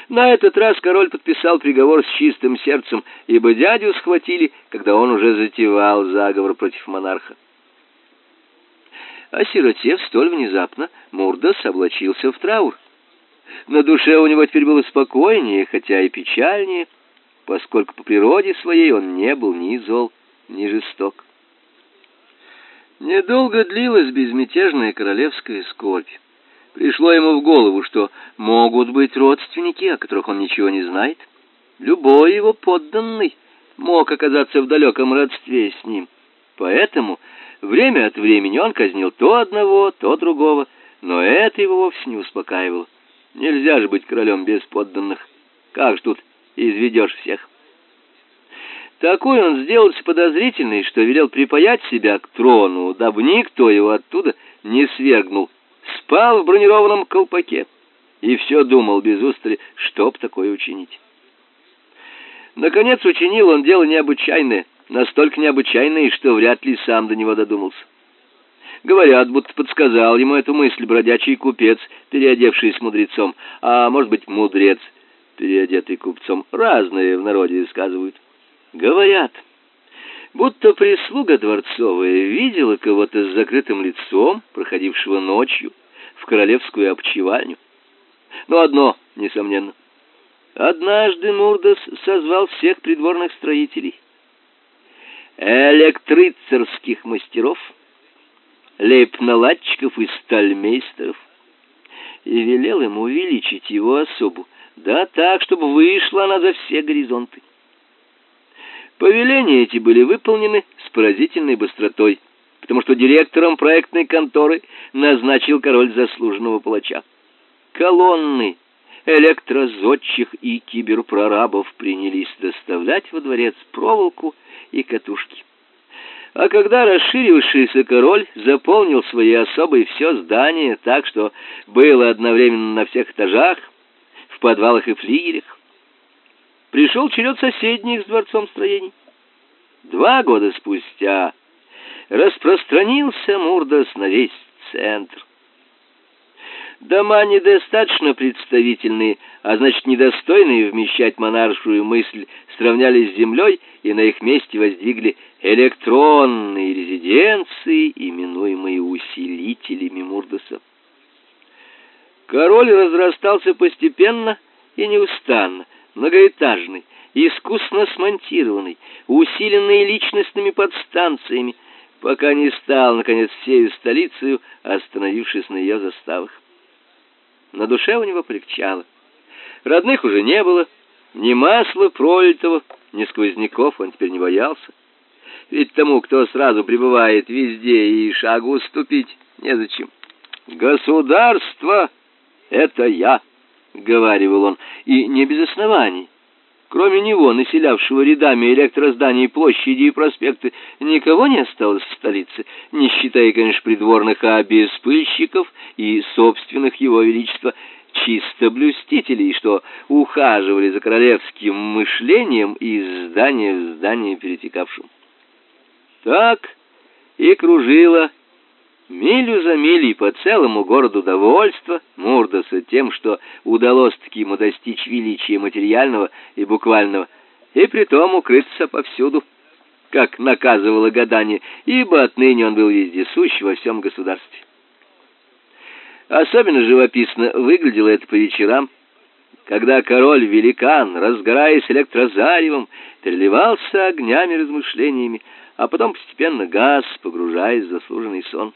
На этот раз король подписал приговор с чистым сердцем, ибо дядю схватили, когда он уже затевал заговор против монарха. Осиротев столь внезапно, Мурдас облачился в траур. На душе у него теперь было спокойнее, хотя и печальнее, поскольку по природе своей он не был ни зол, ни жесток. Недолго длилась безмятежная королевская скорбь. Пришло ему в голову, что могут быть родственники, о которых он ничего не знает. Любой его подданный мог оказаться в далеком родстве с ним. Поэтому время от времени он казнил то одного, то другого, но это его вовсе не успокаивало. Нельзя же быть королем без подданных. Как ж тут изведешь всех? Такой он сделался подозрительный, что велел припаять себя к трону, дабы никто его оттуда не свергнул. Спал в бронированном колпаке и все думал без устали, чтоб такое учинить. Наконец учинил он дело необычайное, настолько необычайное, что вряд ли сам до него додумался. Говорят, будто подсказал ему эту мысль бродячий купец, переодевшийся мудрецом, а может быть, мудрец, переодетый купцом. Разные в народе сказывают. Говорят, будто прислуга дворцовая видела кого-то с закрытым лицом, проходившего ночью в королевскую опочивальню. Но одно, несомненно. Однажды Мурдас созвал всех придворных строителей, электрицерских мастеров, лейб-наладчиков и стальмейстеров и велел ему увеличить его особу, да так, чтобы вышла она за все горизонты. Повеления эти были выполнены с поразительной быстротой, потому что директором проектной конторы назначил король заслуженного палача. Колонны электрозодчих и киберпрорабов принялись доставлять во дворец проволоку и катушки. А когда расширившийся король заполнил своей особой все здание так, что было одновременно на всех этажах, в подвалах и флигелях, пришел черед соседних с дворцом строений. Два года спустя распространился Мурдас на весь центр. Дома недостаточно представительные, а значит недостойные вмещать монаршую мысль, сравнялись с землей и на их месте воздвигли электронные резиденции, именуемые усилителями Мурдоса. Король разрастался постепенно и неустанно, многоэтажный, искусно смонтированный, усиленный личностными подстанциями, пока не стал, наконец, всей столицей, остановившись на ее заставах. на душе у него полегчало. Родных уже не было, ни масла пролитого, ни сквозняков он теперь не боялся. Ведь тому, кто сразу пребывает везде и шагу ступить незачем. «Государство — это я», — говаривал он, и не без оснований. Кроме него, населявшего рядами электрозданий площади и проспекты, никого не осталось в столице, не считая, конечно, придворных обеспыльщиков и собственных его величества чисто блюстителей, что ухаживали за королевским мышлением из здания в здание перетекавшим. Так и кружила милю за милей по целому городу довольство Мурдоса тем, что удалось-таки ему достичь величия материального и буквального, и притом укрыться повсюду, как наказывало гадание, ибо отныне он был вездесущ во всем государстве. Особенно живописно выглядело это по вечерам, когда король-великан, разгораясь электрозаревом, переливался огнями размышлениями, а потом постепенно газ, погружаясь в заслуженный сон.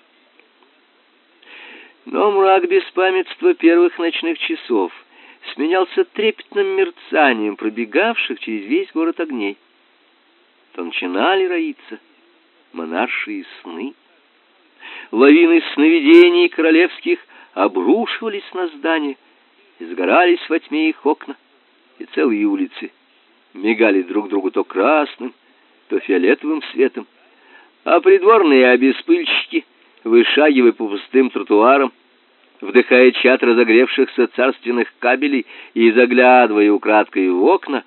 Но мрак беспамятства первых ночных часов сменялся трепетным мерцанием пробегавших через весь город огней. То начинали роиться монаршие сны. Лавины сновидений королевских обрушивались на здания, и сгорались во тьме их окна, и целые улицы мигали друг другу то красным, то фиолетовым светом, а придворные обеспыльщики вышагивая по пустым тротуарам, вдыхая чад разогревшихся царственных кабелей и заглядывая украдкой в окна,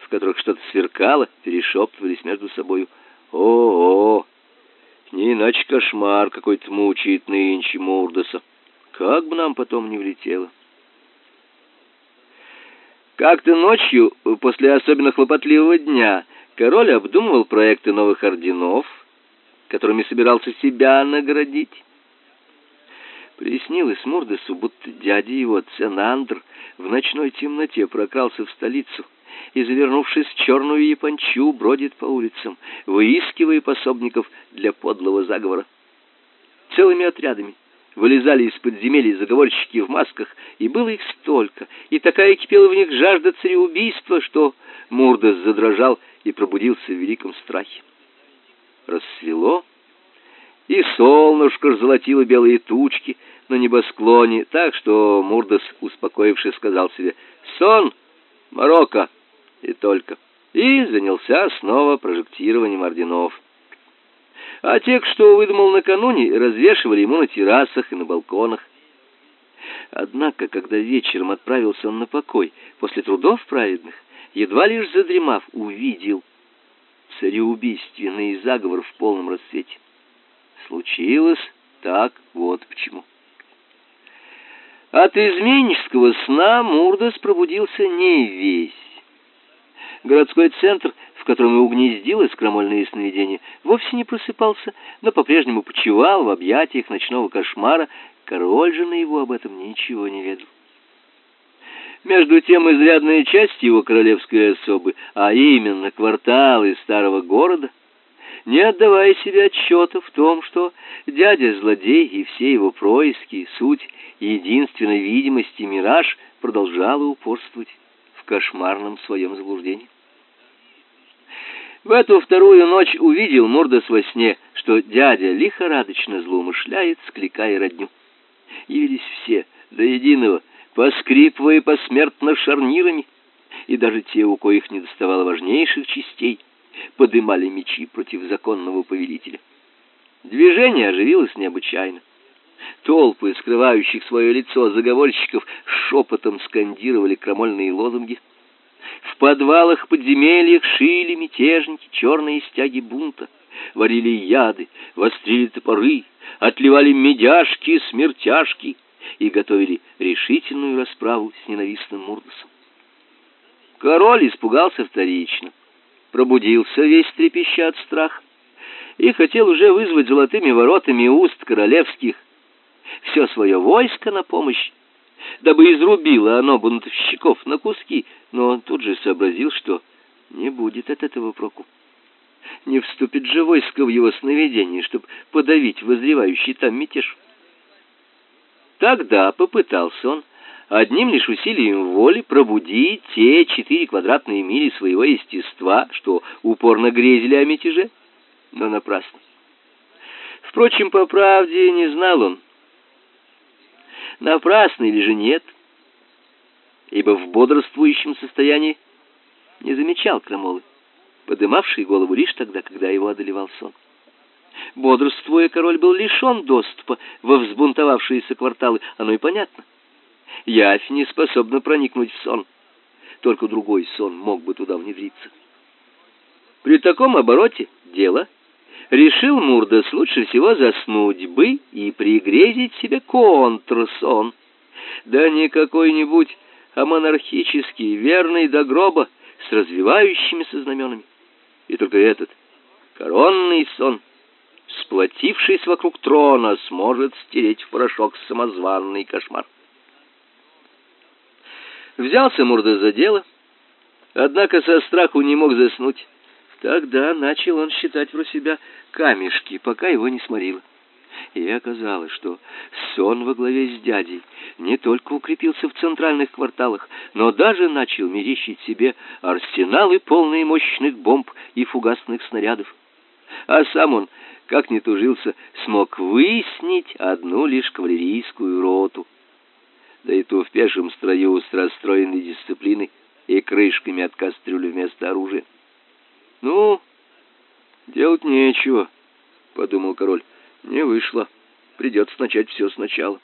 в которых что-то сверкало, перешептывались между собою. «О-о! Не иначе кошмар какой-то мучает нынче Мурдоса. Как бы нам потом не влетело!» Как-то ночью, после особенно хлопотливого дня, король обдумывал проекты новых орденов, которыми собирался себя наградить. Приснилось Мурдесу, будто дядя его, Ценандр, в ночной темноте прокрался в столицу и, завернувшись в черную япончу, бродит по улицам, выискивая пособников для подлого заговора. Целыми отрядами вылезали из подземелий заговорщики в масках, и было их столько, и такая кипела в них жажда цареубийства, что Мурдес задрожал и пробудился в великом страхе рассвело, и солнышко золотило белые тучки на небосклоне, так что Мурдос, успокоившись, сказал себе «Сон, Марокко!» и только, и занялся снова прожектированием орденов. А те, что выдумал накануне, развешивали ему на террасах и на балконах. Однако, когда вечером отправился он на покой, после трудов праведных, едва лишь задремав, увидел цареубийственный заговор в полном расцвете. Случилось так вот почему. От изменнического сна Мурдос пробудился не весь. Городской центр, в котором и угнездилось крамольное сновидение, вовсе не просыпался, но по-прежнему почивал в объятиях ночного кошмара. Король же на его об этом ничего не ведал. Между тем изрядная часть его королевской особы, а именно кварталы старого города, не отдавая себе отчета в том, что дядя-злодей и все его происки, суть единственной видимости мираж, продолжала упорствовать в кошмарном своем заблуждении. В эту вторую ночь увидел Мордос во сне, что дядя лихорадочно злоумышляет, скликая родню. Явились все, до единого, поскрипывая посмертно шарнирами, и даже те, у коих не доставало важнейших частей, подымали мечи против законного повелителя. Движение оживилось необычайно. Толпы, скрывающих свое лицо заговорщиков, шепотом скандировали крамольные лозунги. В подвалах подземельях шили мятежники черные стяги бунта, варили яды, вострили топоры, отливали медяшки, смертяшки — и готовили решительную расправу с ненавистным Мурдосом. Король испугался вторично, пробудился весь трепеща от страха и хотел уже вызвать золотыми воротами уст королевских все свое войско на помощь, дабы изрубило оно бунтовщиков на куски, но он тут же сообразил, что не будет от этого проку. Не вступит же войско в его сновидение, чтобы подавить возревающий там мятеж. Тогда попытался он одним лишь усилием воли пробудить те четыре квадратные мили своего естества, что упорно грезили о мятеже, но напрасно. Впрочем, по правде не знал он, напрасно или же нет, ибо в бодрствующем состоянии не замечал крамолы, подымавший голову лишь тогда, когда его одолевал сон. Бодрствуя, король был лишен доступа во взбунтовавшиеся кварталы, оно и понятно. Явь не способна проникнуть в сон. Только другой сон мог бы туда внедриться. При таком обороте дела решил Мурдас лучше всего заснуть бы и пригрезить себе контрсон. Да не какой-нибудь, а монархический, верный до гроба, с развивающимися знаменами. И только этот коронный сон, сплотившись вокруг трона, сможет стереть в порошок самозванный кошмар. Взялся Мурда за дело, однако со страху не мог заснуть. Тогда начал он считать про себя камешки, пока его не сморило. И оказалось, что сон во главе с дядей не только укрепился в центральных кварталах, но даже начал мерещить себе арсеналы, полные мощных бомб и фугасных снарядов. А сам он, как ни тужился, смог выяснить одну лишь кавалерийскую роту. Да и то в пешем строю с расстроенной дисциплиной и крышками от кастрюли вместо оружия. «Ну, делать нечего», — подумал король. «Не вышло. Придется начать все сначала».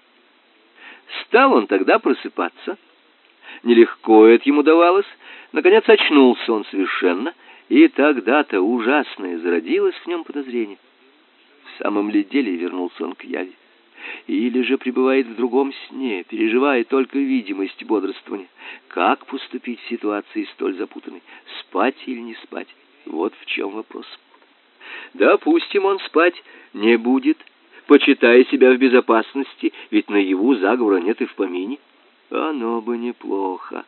Стал он тогда просыпаться. Нелегко это ему давалось. Наконец очнулся он совершенно, и тогда-то ужасное зародилось в нем подозрение. Самом ли деле вернулся он к яви? Или же пребывает в другом сне, переживая только видимость бодрствования? Как поступить в ситуации столь запутанной? Спать или не спать? Вот в чем вопрос. Допустим, он спать не будет, почитая себя в безопасности, ведь наяву заговора нет и в помине. Оно бы неплохо.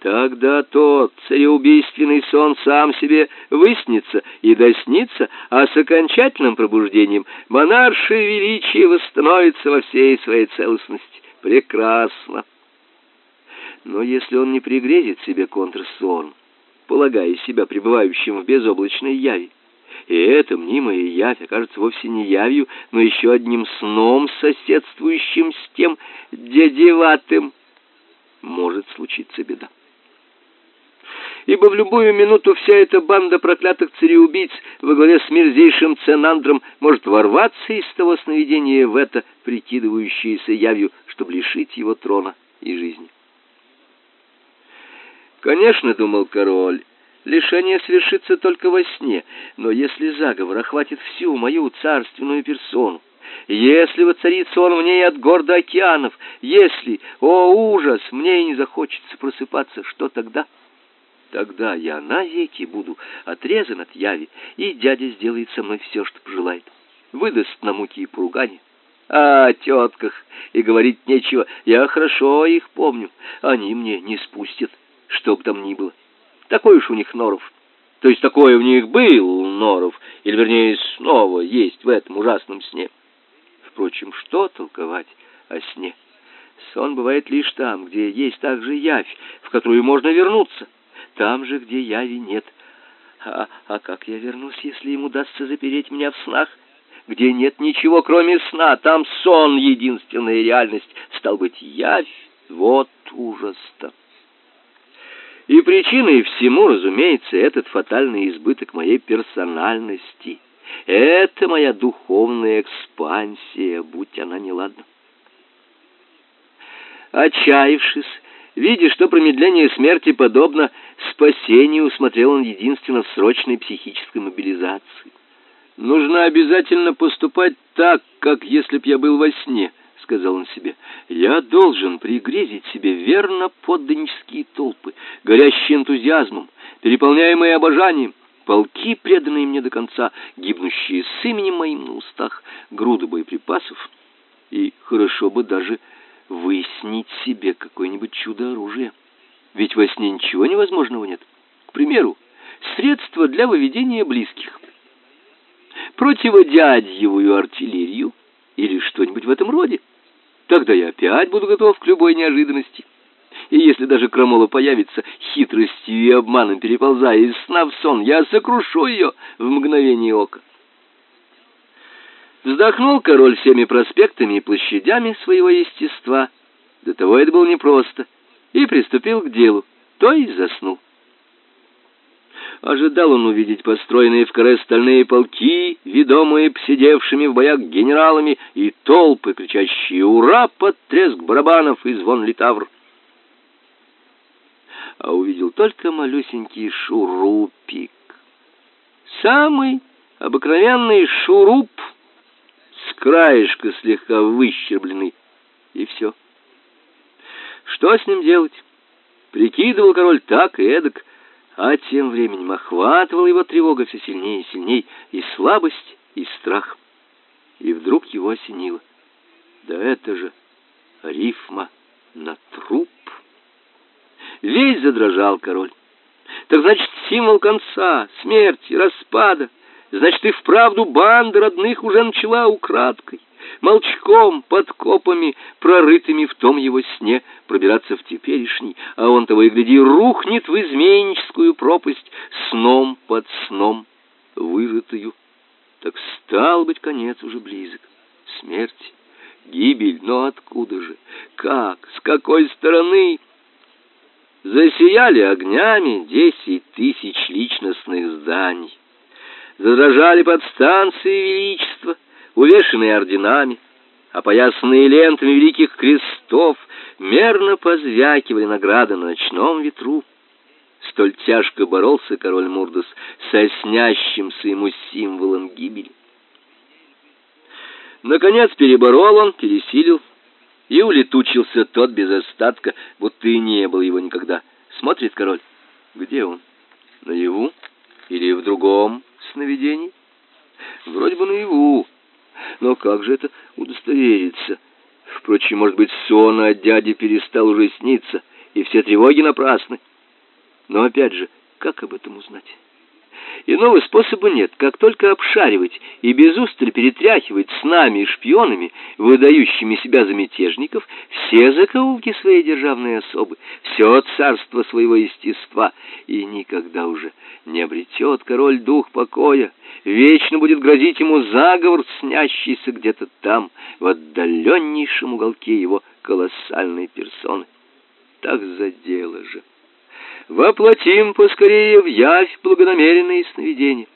Тогда тот цареубийственный сон сам себе выснится и доснится, а с окончательным пробуждением монаршее величие восстановится во всей своей целостности. Прекрасно. Но если он не пригрезит себе контрсон, полагая себя пребывающим в безоблачной яви, и эта мнимая явь окажется вовсе не явью, но еще одним сном, соседствующим с тем дедеватым, может случиться беда. Ибо в любую минуту вся эта банда проклятых цареубийц во главе с мерзейшим Ценандром может ворваться из того сновидения в это, прикидывающееся явью, чтобы лишить его трона и жизни. Конечно, думал король, лишение свершится только во сне, но если заговор охватит всю мою царственную персону, если воцарится он в ней от гор до океанов, если, о ужас, мне и не захочется просыпаться, что тогда? Тогда я навеки буду отрезан от яви, и дядя сделает со мной все, что пожелает. Выдаст на муки и поругания. А о тетках и говорить нечего, я хорошо их помню, они мне не спустят что бы там ни было. Такой уж у них норов. То есть такой у них был норов, или вернее снова есть в этом ужасном сне. Впрочем, что толковать о сне? Сон бывает лишь там, где есть также явь, в которую можно вернуться. Там же, где яви нет. А, а как я вернусь, если ему удастся запереть меня в снах? Где нет ничего, кроме сна, там сон — единственная реальность. Стал быть, явь — вот ужас-то. И причиной всему, разумеется, этот фатальный избыток моей персональности. Это моя духовная экспансия, будь она неладна. Отчаявшись, видя, что промедление смерти подобно спасению, смотрел он единственно в срочной психической мобилизации. Нужно обязательно поступать так, как если б я был во сне — сказал он себе. Я должен пригрезить себе верно подданнические толпы, горящие энтузиазмом, переполняемые обожанием, полки, преданные мне до конца, гибнущие с именем моим на устах, груды боеприпасов, и хорошо бы даже выяснить себе какое-нибудь чудо-оружие. Ведь во сне ничего невозможного нет. К примеру, средства для выведения близких. Противодядьевую артиллерию или что-нибудь в этом роде. Тогда я опять буду готов к любой неожиданности. И если даже крамола появится, хитростью и обманом переползая из сна в сон, я сокрушу ее в мгновение ока. Вздохнул король всеми проспектами и площадями своего естества. До того это было непросто. И приступил к делу, то и заснул. Ожидал он увидеть построенные в коре стальные полки, ведомые посидевшими в боях генералами, и толпы, кричащие «Ура!» под треск барабанов и звон литавр. А увидел только малюсенький шурупик. Самый обыкновенный шуруп, с краешка слегка выщербленный, и все. Что с ним делать? Прикидывал король так и эдак, а тем временем охватывала его тревога все сильнее и сильнее, и слабость, и страх. И вдруг его осенило. Да это же рифма на труп. Весь задрожал король. Так значит, символ конца, смерти, распада. Значит, и вправду банда родных уже начала украдкой молчком, под копами, прорытыми в том его сне, пробираться в теперешний, а он того и гляди рухнет в изменническую пропасть сном под сном, выжатую. Так стал быть конец уже близок. Смерть, гибель, но откуда же? Как? С какой стороны? Засияли огнями десять тысяч личностных зданий. Задрожали подстанции величества, увешанные орденами, опоясанные лентами великих крестов, мерно позвякивали награды на ночном ветру. Столь тяжко боролся король Мурдос со снящимся ему символом гибели. Наконец переборол он, пересилил, и улетучился тот без остатка, будто и не было его никогда. Смотрит король, где он? Наяву или в другом сновидении? Вроде бы наяву, но как же это удостовериться? Впрочем, может быть, сон от дяди перестал уже сниться, и все тревоги напрасны. Но опять же, как об этом узнать? Иного способа нет, как только обшаривать и без устали перетряхивать с нами и шпионами, выдающими себя за мятежников, все закоулки своей державной особы, все царство своего естества, и никогда уже не обретет король дух покоя, вечно будет грозить ему заговор, снящийся где-то там, в отдаленнейшем уголке его колоссальной персоны. Так задело же воплотим поскорее в явь благонамеренные сновидения.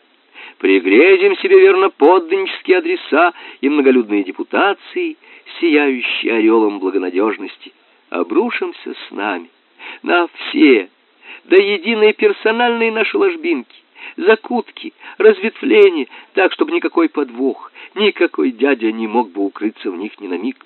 Пригрезим себе верно подданнические адреса и многолюдные депутации, сияющие орелом благонадежности. Обрушимся с нами на все, до единой персональной наши ложбинки, закутки, разветвления, так, чтобы никакой подвох, никакой дядя не мог бы укрыться в них ни на миг.